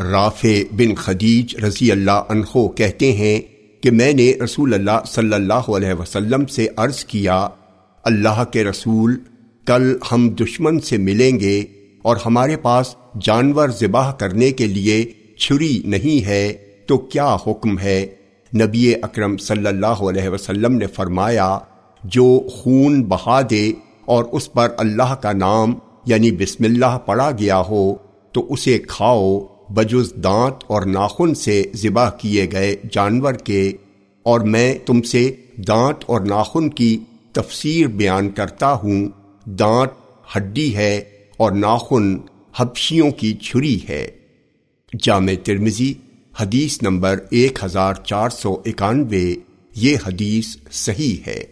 رافع بن خدیج رضی اللہ عنہ کہتے ہیں کہ میں نے رسول اللہ صلی اللہ علیہ وسلم سے عرض کیا، اللہ کے رسول، کل ہم دشمن سے ملیں گے اور ہمارے پاس جانور ذبح کرنے کے لیے چھری نہیں ہے، تو کیا حکم ہے؟ نبی اکرم صلی اللہ علیہ وسلم نے فرمایا، جو خون بہا دے اور اس پر اللہ کا نام یعنی بسم اللہ پڑا گیا ہو، تو اسے کھاؤ۔ بجز دانت اور ناخن سے ذبح کیے گئے جانور کے، اور میں تم سے دانت اور ناخن کی تفسیر بیان کرتا ہوں۔ دانت ہڈی ہے اور ناخن حبشیوں کی چھری ہے۔ جامع ترمزی حدیث نمبر ایک ہزار چار سو اکانوے۔ یہ حدیث صحیح ہے۔